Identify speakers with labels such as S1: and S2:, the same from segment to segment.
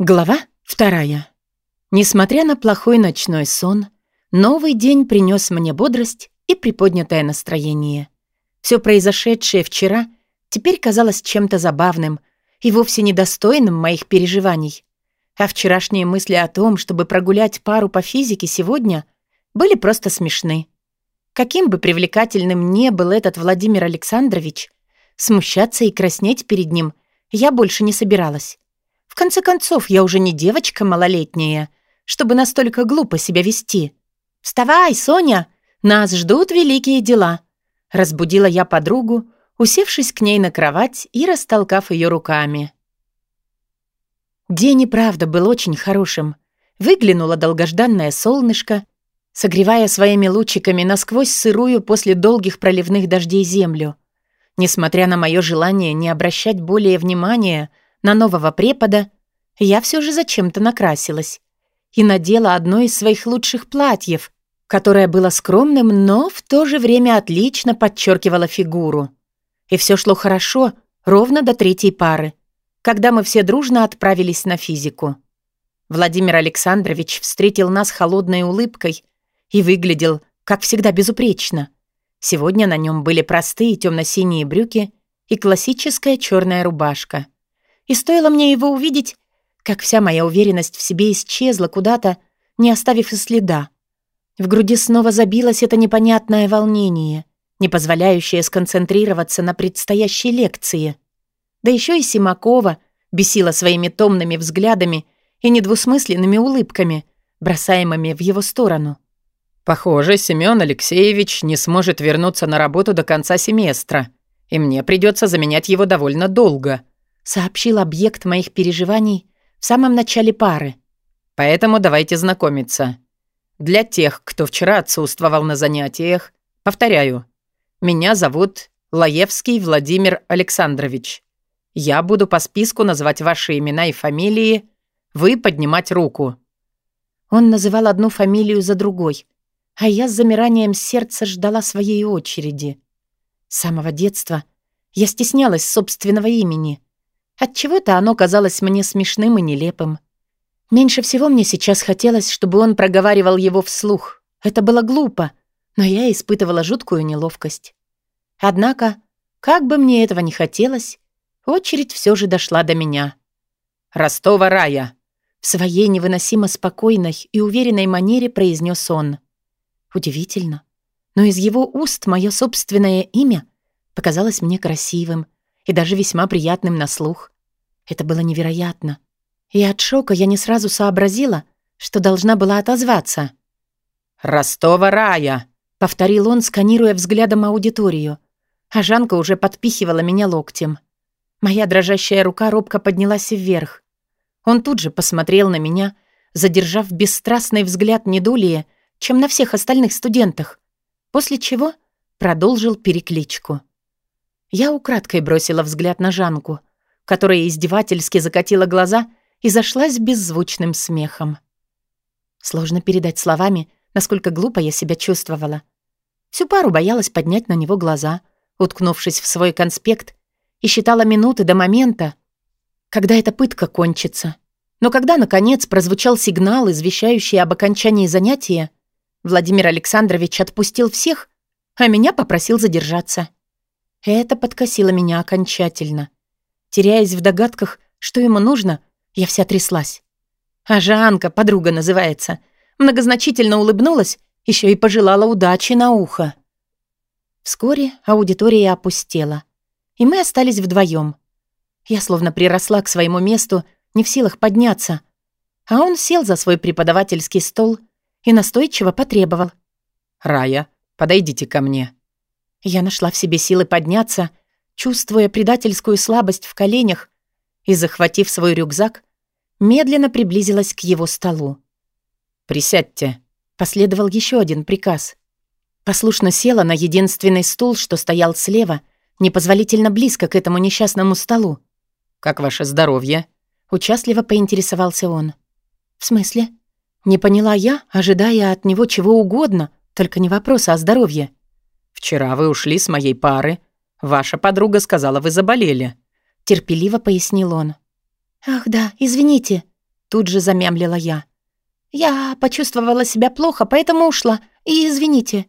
S1: Глава вторая. Несмотря на плохой ночной сон, новый день принес мне бодрость и приподнятое настроение. Все произошедшее вчера теперь казалось чем-то забавным и вовсе недостойным моих переживаний. А вчерашние мысли о том, чтобы прогулять пару по физике сегодня, были просто смешны. Каким бы привлекательным ни был этот Владимир Александрович, смущаться и краснеть перед ним я больше не собиралась. В конце концов, я уже не девочка малолетняя, чтобы настолько глупо себя вести. «Вставай, Соня! Нас ждут великие дела!» Разбудила я подругу, усевшись к ней на кровать и растолкав ее руками. День и правда был очень хорошим. Выглянуло долгожданное солнышко, согревая своими лучиками насквозь сырую после долгих проливных дождей землю. Несмотря на мое желание не обращать более внимания — на нового препода, я все же зачем-то накрасилась и надела одно из своих лучших платьев, которое было скромным, но в то же время отлично подчеркивало фигуру. И все шло хорошо, ровно до третьей пары, когда мы все дружно отправились на физику. Владимир Александрович встретил нас холодной улыбкой и выглядел, как всегда, безупречно. Сегодня на нем были простые темно-синие брюки и классическая черная рубашка. И стоило мне его увидеть, как вся моя уверенность в себе исчезла куда-то, не оставив и следа. В груди снова забилось это непонятное волнение, не позволяющее сконцентрироваться на предстоящей лекции. Да еще и Симакова бесила своими томными взглядами и недвусмысленными улыбками, бросаемыми в его сторону.
S2: «Похоже, Семён Алексеевич не сможет вернуться на работу до конца семестра, и мне придется заменять его довольно долго»,
S1: сообщил объект моих переживаний в самом начале пары.
S2: Поэтому давайте знакомиться. Для тех, кто вчера отсутствовал на занятиях, повторяю, меня зовут Лаевский Владимир Александрович. Я буду по списку называть ваши имена и фамилии, вы поднимать руку.
S1: Он называл одну фамилию за другой, а я с замиранием сердца ждала своей очереди. С самого детства я стеснялась собственного имени. Отчего-то оно казалось мне смешным и нелепым. Меньше всего мне сейчас хотелось, чтобы он проговаривал его вслух. Это было глупо, но я испытывала жуткую неловкость. Однако, как бы мне этого не хотелось, очередь все же дошла до меня.
S2: «Ростова рая!»
S1: В своей невыносимо спокойной и уверенной манере произнес он. Удивительно, но из его уст мое собственное имя показалось мне красивым, и даже весьма приятным на слух. Это было невероятно. И от шока я не сразу сообразила, что должна была отозваться.
S2: «Ростова рая!»
S1: — повторил он, сканируя взглядом аудиторию. А Жанка уже подпихивала меня локтем. Моя дрожащая рука робко поднялась вверх. Он тут же посмотрел на меня, задержав бесстрастный взгляд не долее, чем на всех остальных студентах, после чего продолжил перекличку. Я украдкой бросила взгляд на Жанку, которая издевательски закатила глаза и зашлась беззвучным смехом. Сложно передать словами, насколько глупо я себя чувствовала. Всю пару боялась поднять на него глаза, уткнувшись в свой конспект, и считала минуты до момента, когда эта пытка кончится. Но когда, наконец, прозвучал сигнал, извещающий об окончании занятия, Владимир Александрович отпустил всех, а меня попросил задержаться. Это подкосило меня окончательно. Теряясь в догадках, что ему нужно, я вся тряслась. А Жанка, подруга называется, многозначительно улыбнулась, еще и пожелала удачи на ухо. Вскоре аудитория опустела, и мы остались вдвоем. Я словно приросла к своему месту, не в силах подняться, а он сел за свой преподавательский стол и настойчиво потребовал.
S2: «Рая, подойдите ко мне».
S1: Я нашла в себе силы подняться, чувствуя предательскую слабость в коленях, и, захватив свой рюкзак, медленно приблизилась к его столу.
S2: «Присядьте», —
S1: последовал еще один приказ. Послушно села на единственный стул, что стоял слева, непозволительно близко к этому несчастному столу.
S2: «Как ваше здоровье?»
S1: — участливо поинтересовался он. «В смысле?» Не поняла я, ожидая от него чего угодно, только не вопроса о здоровье.
S2: «Вчера вы ушли с моей пары. Ваша подруга сказала, вы заболели».
S1: Терпеливо пояснил он. «Ах да, извините». тут же замямлила я. «Я почувствовала себя плохо, поэтому ушла. И извините».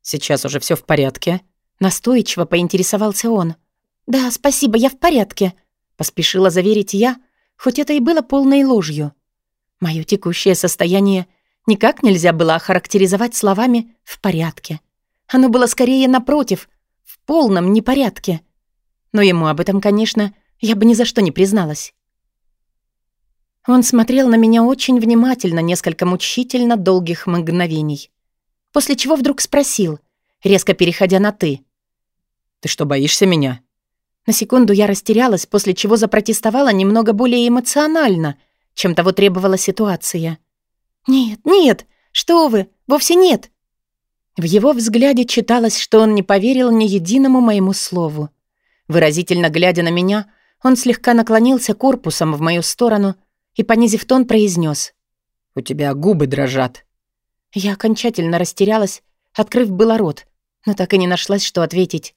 S2: «Сейчас уже все в порядке?»
S1: Настойчиво поинтересовался он. «Да, спасибо, я в порядке», — поспешила заверить я, хоть это и было полной ложью. Моё текущее состояние никак нельзя было охарактеризовать словами «в порядке». Оно было скорее напротив, в полном непорядке. Но ему об этом, конечно, я бы ни за что не призналась. Он смотрел на меня очень внимательно, несколько мучительно долгих мгновений. После чего вдруг спросил, резко переходя на «ты».
S2: «Ты что, боишься меня?»
S1: На секунду я растерялась, после чего запротестовала немного более эмоционально, чем того требовала ситуация. «Нет, нет, что вы, вовсе нет!» В его взгляде читалось, что он не поверил ни единому моему слову. Выразительно глядя на меня, он слегка наклонился корпусом в мою сторону и, понизив тон, произнес:
S2: «У тебя губы дрожат».
S1: Я окончательно растерялась, открыв было рот, но так и не нашлась, что ответить.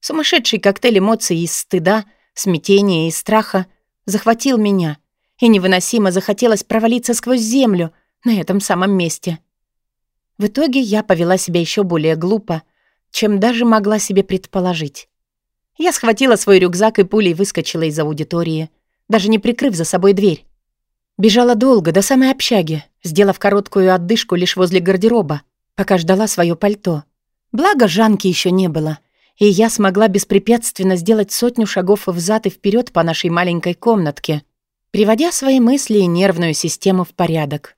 S1: Сумасшедший коктейль эмоций из стыда, смятения и страха захватил меня, и невыносимо захотелось провалиться сквозь землю на этом самом месте. В итоге я повела себя еще более глупо, чем даже могла себе предположить. Я схватила свой рюкзак и пулей выскочила из аудитории, даже не прикрыв за собой дверь. Бежала долго, до самой общаги, сделав короткую отдышку лишь возле гардероба, пока ждала свое пальто. Благо, Жанки еще не было, и я смогла беспрепятственно сделать сотню шагов взад и вперед по нашей маленькой комнатке, приводя свои мысли и нервную систему в порядок.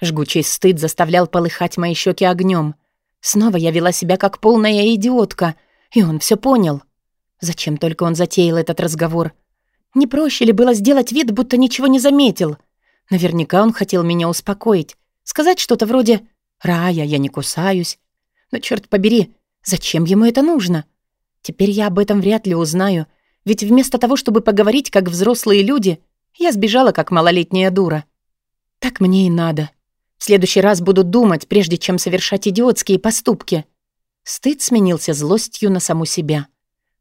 S1: Жгучий стыд заставлял полыхать мои щеки огнем. Снова я вела себя как полная идиотка, и он все понял. Зачем только он затеял этот разговор? Не проще ли было сделать вид, будто ничего не заметил? Наверняка он хотел меня успокоить, сказать что-то вроде «Рая, я не кусаюсь». Но черт побери, зачем ему это нужно? Теперь я об этом вряд ли узнаю, ведь вместо того, чтобы поговорить как взрослые люди, я сбежала как малолетняя дура. Так мне и надо. В следующий раз буду думать, прежде чем совершать идиотские поступки. Стыд сменился злостью на саму себя.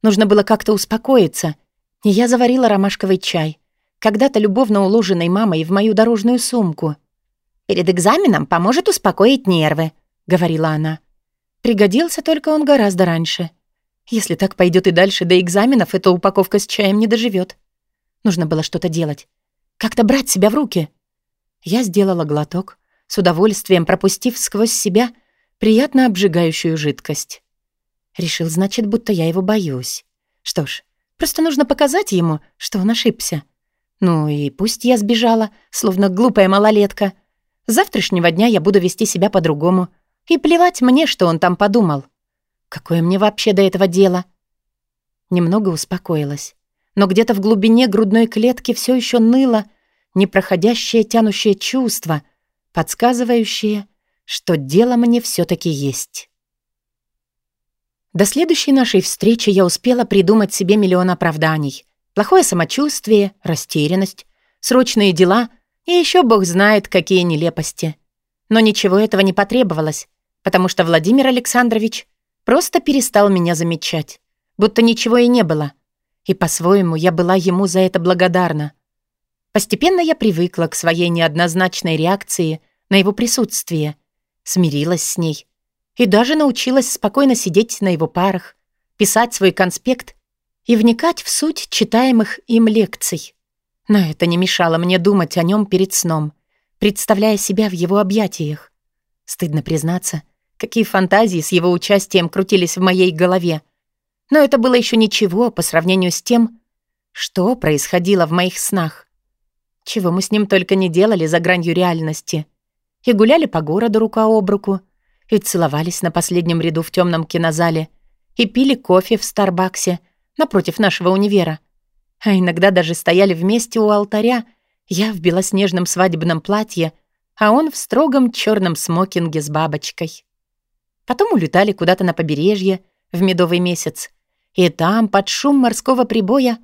S1: Нужно было как-то успокоиться. И я заварила ромашковый чай, когда-то любовно уложенный мамой в мою дорожную сумку. «Перед экзаменом поможет успокоить нервы», — говорила она. Пригодился только он гораздо раньше. Если так пойдет и дальше до экзаменов, эта упаковка с чаем не доживет. Нужно было что-то делать. Как-то брать себя в руки. Я сделала глоток, с удовольствием пропустив сквозь себя приятно обжигающую жидкость. Решил, значит, будто я его боюсь. Что ж, просто нужно показать ему, что он ошибся. Ну и пусть я сбежала, словно глупая малолетка. С завтрашнего дня я буду вести себя по-другому. И плевать мне, что он там подумал. Какое мне вообще до этого дело? Немного успокоилась. Но где-то в глубине грудной клетки все еще ныло непроходящее тянущее чувство, подсказывающее, что дело мне все таки есть. До следующей нашей встречи я успела придумать себе миллион оправданий. Плохое самочувствие, растерянность, срочные дела и еще бог знает, какие нелепости. Но ничего этого не потребовалось, потому что Владимир Александрович просто перестал меня замечать, будто ничего и не было. И по-своему я была ему за это благодарна. Постепенно я привыкла к своей неоднозначной реакции на его присутствие, смирилась с ней и даже научилась спокойно сидеть на его парах, писать свой конспект и вникать в суть читаемых им лекций. Но это не мешало мне думать о нем перед сном, представляя себя в его объятиях. Стыдно признаться, какие фантазии с его участием крутились в моей голове. Но это было еще ничего по сравнению с тем, что происходило в моих снах чего мы с ним только не делали за гранью реальности. И гуляли по городу рука об руку, и целовались на последнем ряду в темном кинозале, и пили кофе в Старбаксе напротив нашего универа. А иногда даже стояли вместе у алтаря, я в белоснежном свадебном платье, а он в строгом черном смокинге с бабочкой. Потом улетали куда-то на побережье в медовый месяц, и там, под шум морского прибоя,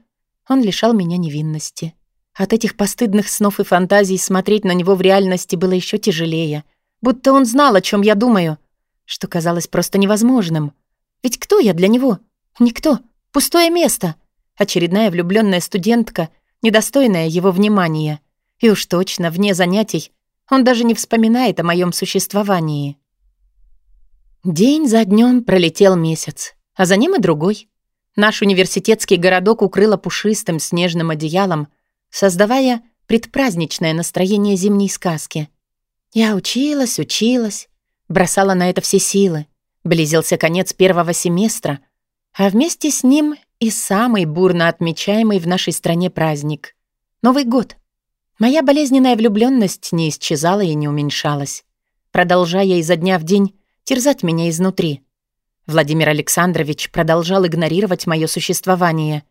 S1: он лишал меня невинности. От этих постыдных снов и фантазий смотреть на него в реальности было еще тяжелее. Будто он знал, о чем я думаю, что казалось просто невозможным. Ведь кто я для него? Никто. Пустое место. Очередная влюбленная студентка, недостойная его внимания. И уж точно, вне занятий, он даже не вспоминает о моем существовании. День за днем пролетел месяц, а за ним и другой. Наш университетский городок укрыло пушистым снежным одеялом, создавая предпраздничное настроение зимней сказки. Я училась, училась, бросала на это все силы. Близился конец первого семестра, а вместе с ним и самый бурно отмечаемый в нашей стране праздник — Новый год. Моя болезненная влюбленность не исчезала и не уменьшалась, продолжая изо дня в день терзать меня изнутри. Владимир Александрович продолжал игнорировать мое существование.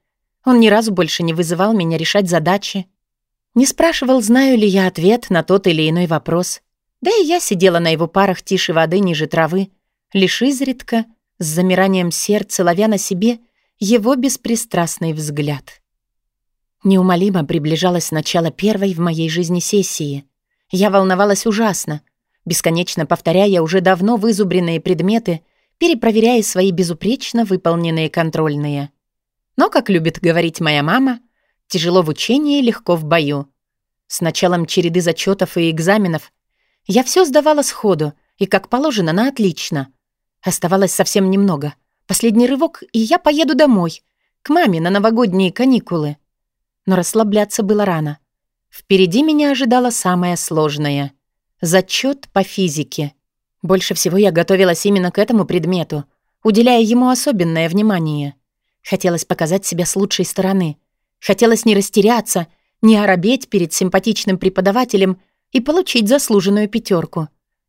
S1: Он ни разу больше не вызывал меня решать задачи, не спрашивал, знаю ли я ответ на тот или иной вопрос. Да и я сидела на его парах тише воды ниже травы, лишь изредка, с замиранием сердца, ловя на себе его беспристрастный взгляд. Неумолимо приближалось начало первой в моей жизни сессии. Я волновалась ужасно, бесконечно повторяя уже давно вызубренные предметы, перепроверяя свои безупречно выполненные контрольные. Но, как любит говорить моя мама, тяжело в учении, легко в бою. С началом череды зачетов и экзаменов я все сдавала сходу и, как положено, на отлично. Оставалось совсем немного. Последний рывок, и я поеду домой, к маме на новогодние каникулы. Но расслабляться было рано. Впереди меня ожидало самое сложное — зачет по физике. Больше всего я готовилась именно к этому предмету, уделяя ему особенное внимание. Хотелось показать себя с лучшей стороны. Хотелось не растеряться, не оробеть перед симпатичным преподавателем и получить заслуженную пятерку.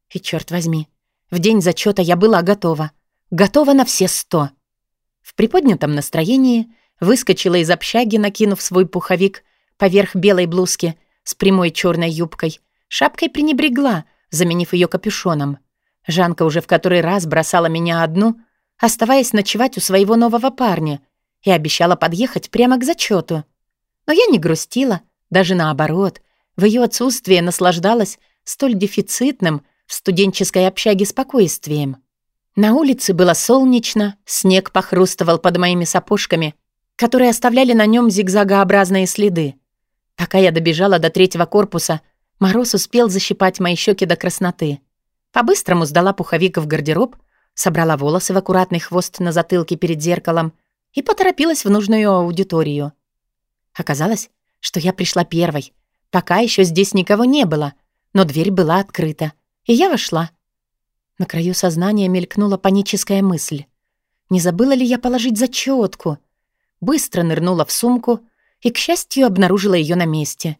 S1: И черт возьми, в день зачета я была готова. Готова на все сто. В приподнятом настроении выскочила из общаги, накинув свой пуховик поверх белой блузки с прямой черной юбкой. Шапкой пренебрегла, заменив ее капюшоном. Жанка уже в который раз бросала меня одну, оставаясь ночевать у своего нового парня — и обещала подъехать прямо к зачету. Но я не грустила, даже наоборот. В ее отсутствие наслаждалась столь дефицитным в студенческой общаге спокойствием. На улице было солнечно, снег похрустывал под моими сапожками, которые оставляли на нем зигзагообразные следы. Пока я добежала до третьего корпуса, мороз успел защипать мои щеки до красноты. По-быстрому сдала пуховик в гардероб, собрала волосы в аккуратный хвост на затылке перед зеркалом — и поторопилась в нужную аудиторию. Оказалось, что я пришла первой. Пока еще здесь никого не было, но дверь была открыта, и я вошла. На краю сознания мелькнула паническая мысль. Не забыла ли я положить зачетку? Быстро нырнула в сумку и, к счастью, обнаружила ее на месте.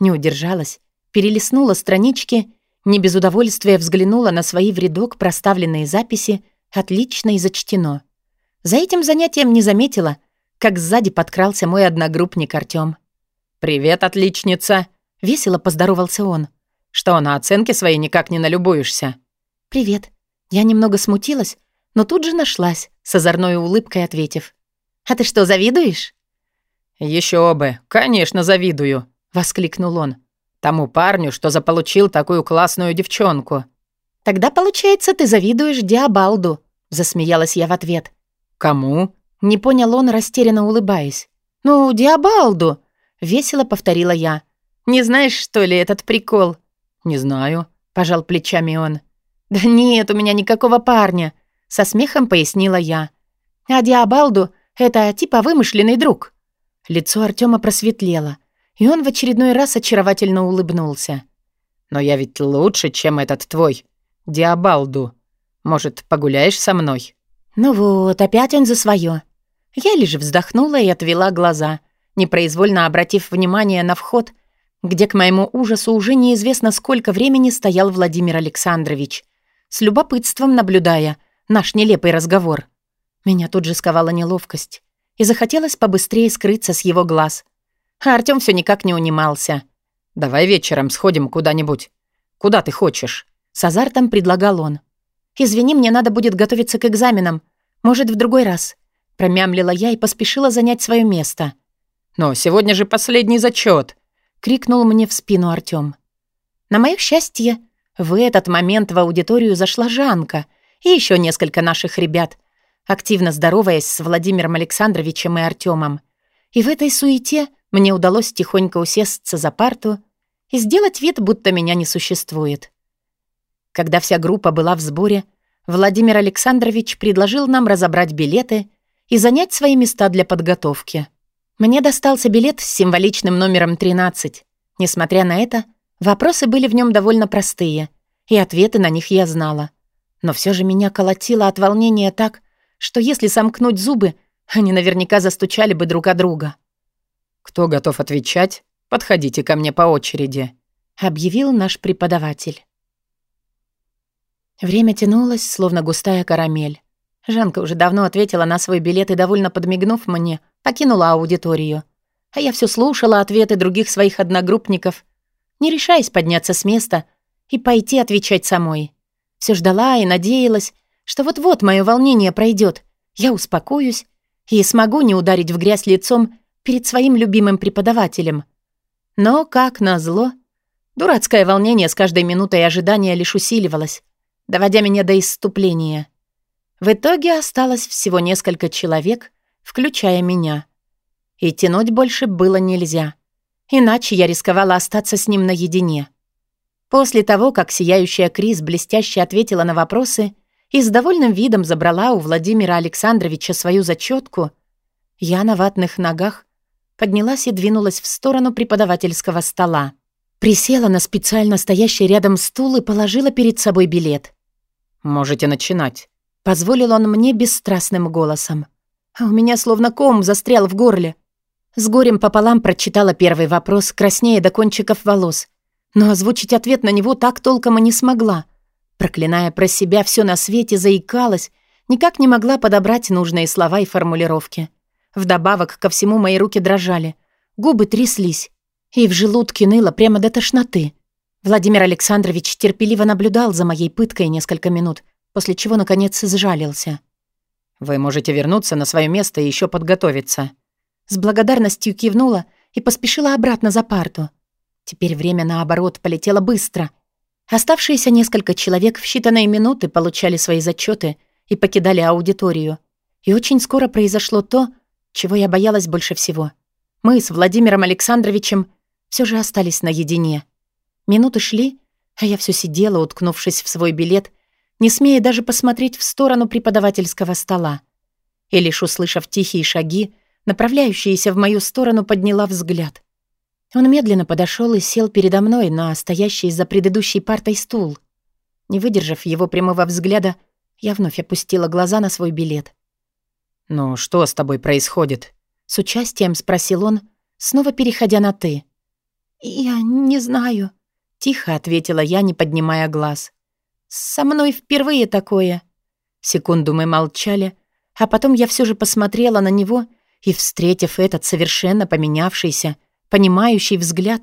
S1: Не удержалась, перелистнула странички, не без удовольствия взглянула на свои в рядок проставленные записи «Отлично и зачтено». За этим занятием не заметила, как сзади подкрался мой одногруппник Артём. «Привет, отличница!» — весело поздоровался он. «Что, на оценки свои никак не налюбуешься?» «Привет». Я немного смутилась, но тут же нашлась, с озорной улыбкой ответив. «А ты что, завидуешь?» «Еще бы, конечно, завидую», — воскликнул он. «Тому парню, что заполучил такую классную девчонку». «Тогда, получается, ты завидуешь Диабалду», — засмеялась я в ответ. «Кому?» — не понял он, растерянно улыбаясь. «Ну, Диабалду!» — весело повторила я. «Не знаешь, что ли, этот прикол?» «Не знаю», — пожал плечами он. «Да нет у меня никакого парня», — со смехом пояснила я. «А Диабалду — это типа вымышленный друг». Лицо Артема просветлело, и он в очередной раз очаровательно улыбнулся. «Но я ведь лучше, чем этот твой, Диабалду. Может, погуляешь со мной?» Ну вот, опять он за свое. Я лишь вздохнула и отвела глаза, непроизвольно обратив внимание на вход, где, к моему ужасу, уже неизвестно сколько времени стоял Владимир Александрович, с любопытством наблюдая наш нелепый разговор. Меня тут же сковала неловкость, и захотелось побыстрее скрыться с его глаз. А Артём всё никак не унимался. «Давай вечером сходим куда-нибудь. Куда ты хочешь?» С азартом предлагал он. «Извини, мне надо будет готовиться к экзаменам. Может, в другой раз». Промямлила я и поспешила занять свое место. «Но сегодня же последний зачет, крикнул мне в спину Артём. На моё счастье, в этот момент в аудиторию зашла Жанка и еще несколько наших ребят, активно здороваясь с Владимиром Александровичем и Артёмом. И в этой суете мне удалось тихонько усесться за парту и сделать вид, будто меня не существует. Когда вся группа была в сборе, Владимир Александрович предложил нам разобрать билеты и занять свои места для подготовки. Мне достался билет с символичным номером 13. Несмотря на это, вопросы были в нем довольно простые, и ответы на них я знала. Но все же меня колотило от волнения так, что если сомкнуть зубы, они наверняка застучали бы друг о друга.
S2: «Кто готов отвечать? Подходите ко мне по очереди», —
S1: объявил наш преподаватель. Время тянулось, словно густая карамель. Жанка уже давно ответила на свой билет и, довольно подмигнув мне, покинула аудиторию. А я все слушала ответы других своих одногруппников, не решаясь подняться с места и пойти отвечать самой. Все ждала и надеялась, что вот-вот мое волнение пройдет, я успокоюсь и смогу не ударить в грязь лицом перед своим любимым преподавателем. Но, как назло, дурацкое волнение с каждой минутой ожидания лишь усиливалось, доводя меня до исступления. В итоге осталось всего несколько человек, включая меня. И тянуть больше было нельзя. Иначе я рисковала остаться с ним наедине. После того, как сияющая Крис блестяще ответила на вопросы и с довольным видом забрала у Владимира Александровича свою зачетку, я на ватных ногах поднялась и двинулась в сторону преподавательского стола. Присела на специально стоящий рядом стул и положила перед собой билет.
S2: «Можете начинать», —
S1: позволил он мне бесстрастным голосом. А у меня словно ком застрял в горле. С горем пополам прочитала первый вопрос, краснея до кончиков волос. Но озвучить ответ на него так толком и не смогла. Проклиная про себя все на свете, заикалась, никак не могла подобрать нужные слова и формулировки. Вдобавок ко всему мои руки дрожали, губы тряслись, и в желудке ныло прямо до тошноты. Владимир Александрович терпеливо наблюдал за моей пыткой несколько минут, после чего, наконец, сжалился.
S2: «Вы можете вернуться на свое место и еще подготовиться».
S1: С благодарностью кивнула и поспешила обратно за парту. Теперь время, наоборот, полетело быстро. Оставшиеся несколько человек в считанные минуты получали свои зачеты и покидали аудиторию. И очень скоро произошло то, чего я боялась больше всего. Мы с Владимиром Александровичем все же остались наедине. Минуты шли, а я все сидела, уткнувшись в свой билет, не смея даже посмотреть в сторону преподавательского стола. И лишь услышав тихие шаги, направляющиеся в мою сторону, подняла взгляд. Он медленно подошел и сел передо мной на стоящий за предыдущей партой стул. Не выдержав его прямого взгляда, я вновь опустила глаза на свой билет.
S2: «Ну, что с тобой происходит?»
S1: С участием спросил он, снова переходя на «ты». «Я не знаю», — тихо ответила я, не поднимая глаз. «Со мной впервые такое». Секунду мы молчали, а потом я все же посмотрела на него и, встретив этот совершенно поменявшийся, понимающий взгляд,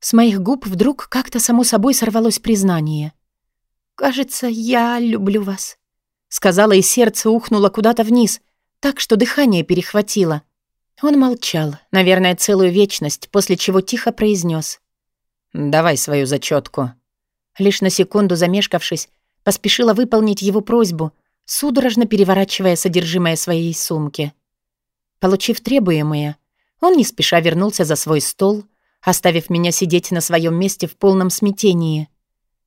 S1: с моих губ вдруг как-то само собой сорвалось признание. «Кажется, я люблю вас», — сказала, и сердце ухнуло куда-то вниз, так что дыхание перехватило. Он молчал, наверное, целую вечность, после чего тихо произнес:
S2: «Давай свою зачетку.
S1: Лишь на секунду замешкавшись, поспешила выполнить его просьбу, судорожно переворачивая содержимое своей сумки. Получив требуемое, он не спеша вернулся за свой стол, оставив меня сидеть на своем месте в полном смятении.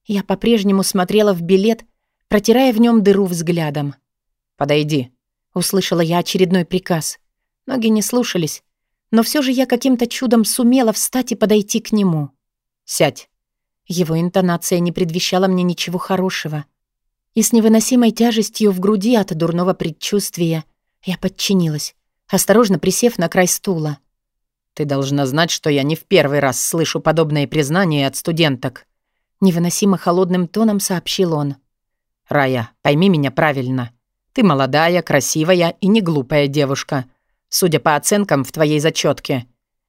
S1: Я по-прежнему смотрела в билет, протирая в нем дыру взглядом.
S2: «Подойди», — услышала я очередной приказ.
S1: Ноги не слушались, но все же я каким-то чудом сумела встать и подойти к нему.
S2: «Сядь».
S1: Его интонация не предвещала мне ничего хорошего. И с невыносимой тяжестью в груди от дурного предчувствия я подчинилась, осторожно присев на край стула.
S2: «Ты должна знать, что я не в первый раз слышу подобные признания от студенток»,
S1: невыносимо холодным тоном сообщил он.
S2: «Рая, пойми меня правильно. Ты молодая, красивая и не глупая девушка, судя по оценкам в твоей зачетке.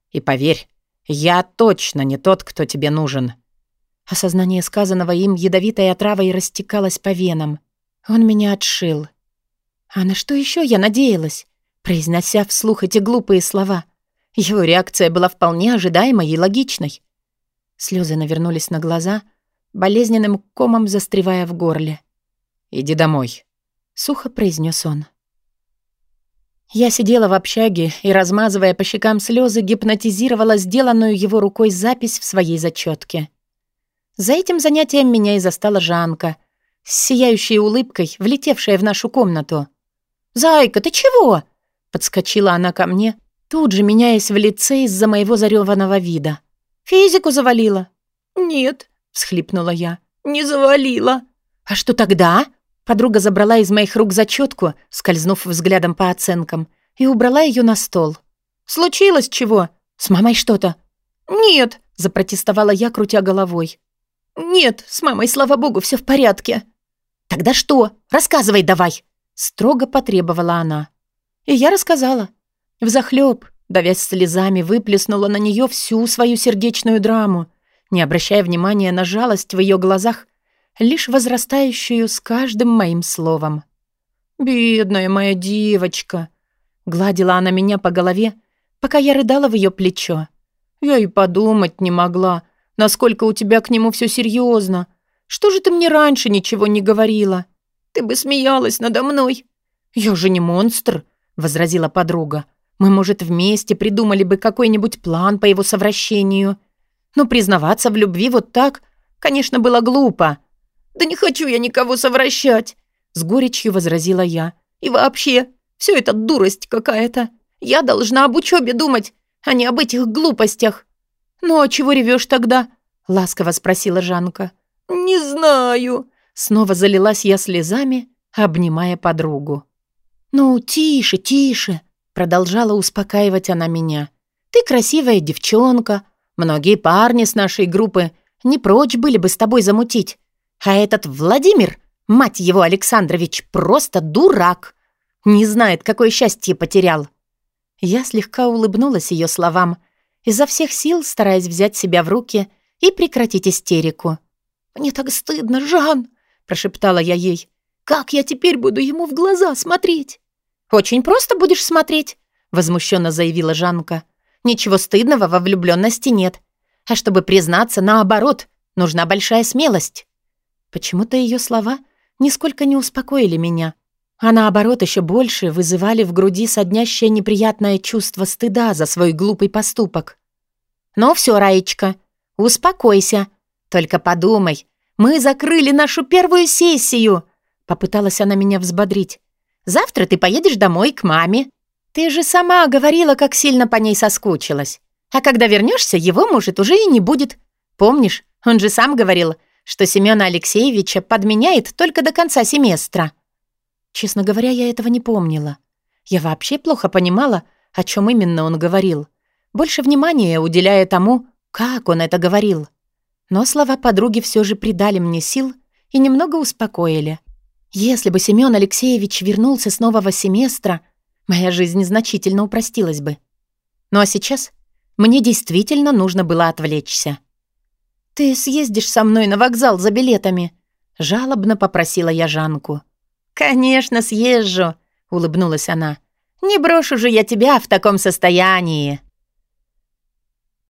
S2: И поверь, я точно не тот, кто тебе нужен».
S1: Осознание сказанного им ядовитой отравой растекалось по венам. Он меня отшил. А на что еще я надеялась, произнося вслух эти глупые слова — его реакция была вполне ожидаемой и логичной. Слезы навернулись на глаза, болезненным комом застревая в горле.
S2: «Иди домой», —
S1: сухо произнес он. Я сидела в общаге и, размазывая по щекам слезы, гипнотизировала сделанную его рукой запись в своей зачетке. За этим занятием меня и застала Жанка, с сияющей улыбкой, влетевшая в нашу комнату. «Зайка, ты чего?» — подскочила она ко мне, тут же меняясь в лице из-за моего зареванного вида. «Физику завалила?» «Нет», — всхлипнула я, — «не завалила». «А что тогда?» Подруга забрала из моих рук зачетку, скользнув взглядом по оценкам, и убрала ее на стол. «Случилось чего? С мамой что-то?» «Нет», — запротестовала я, крутя головой. «Нет, с мамой, слава богу, все в порядке». «Тогда что? Рассказывай давай!» — строго потребовала она. И я рассказала. Взахлёб, давясь слезами, выплеснула на нее всю свою сердечную драму, не обращая внимания на жалость в ее глазах лишь возрастающую с каждым моим словом. «Бедная моя девочка!» Гладила она меня по голове, пока я рыдала в ее плечо. «Я и подумать не могла, насколько у тебя к нему все серьезно. Что же ты мне раньше ничего не говорила? Ты бы смеялась надо мной». «Я же не монстр», — возразила подруга. «Мы, может, вместе придумали бы какой-нибудь план по его совращению. Но признаваться в любви вот так, конечно, было глупо. «Да не хочу я никого совращать!» С горечью возразила я. «И вообще, все это дурость какая-то. Я должна об учебе думать, а не об этих глупостях». «Ну, а чего ревешь тогда?» Ласково спросила Жанка. «Не знаю». Снова залилась я слезами, обнимая подругу. «Ну, тише, тише», — продолжала успокаивать она меня. «Ты красивая девчонка. Многие парни с нашей группы не прочь были бы с тобой замутить. А этот Владимир, мать его Александрович, просто дурак. Не знает, какое счастье потерял. Я слегка улыбнулась ее словам, изо всех сил стараясь взять себя в руки и прекратить истерику. «Мне так стыдно, Жан!» — прошептала я ей. «Как я теперь буду ему в глаза смотреть?» «Очень просто будешь смотреть», — возмущенно заявила Жанка. «Ничего стыдного во влюбленности нет. А чтобы признаться, наоборот, нужна большая смелость». Почему-то ее слова нисколько не успокоили меня, а наоборот еще больше вызывали в груди соднящее неприятное чувство стыда за свой глупый поступок. «Ну все, Раечка, успокойся. Только подумай, мы закрыли нашу первую сессию!» Попыталась она меня взбодрить. «Завтра ты поедешь домой к маме. Ты же сама говорила, как сильно по ней соскучилась. А когда вернешься, его, может, уже и не будет. Помнишь, он же сам говорил, что Семёна Алексеевича подменяет только до конца семестра. Честно говоря, я этого не помнила. Я вообще плохо понимала, о чем именно он говорил. Больше внимания уделяя тому, как он это говорил. Но слова подруги все же придали мне сил и немного успокоили. Если бы Семён Алексеевич вернулся с нового семестра, моя жизнь значительно упростилась бы. Ну а сейчас мне действительно нужно было отвлечься. «Ты съездишь со мной на вокзал за билетами?» — жалобно попросила я Жанку. «Конечно, съезжу», — улыбнулась она. «Не брошу же я тебя в таком состоянии».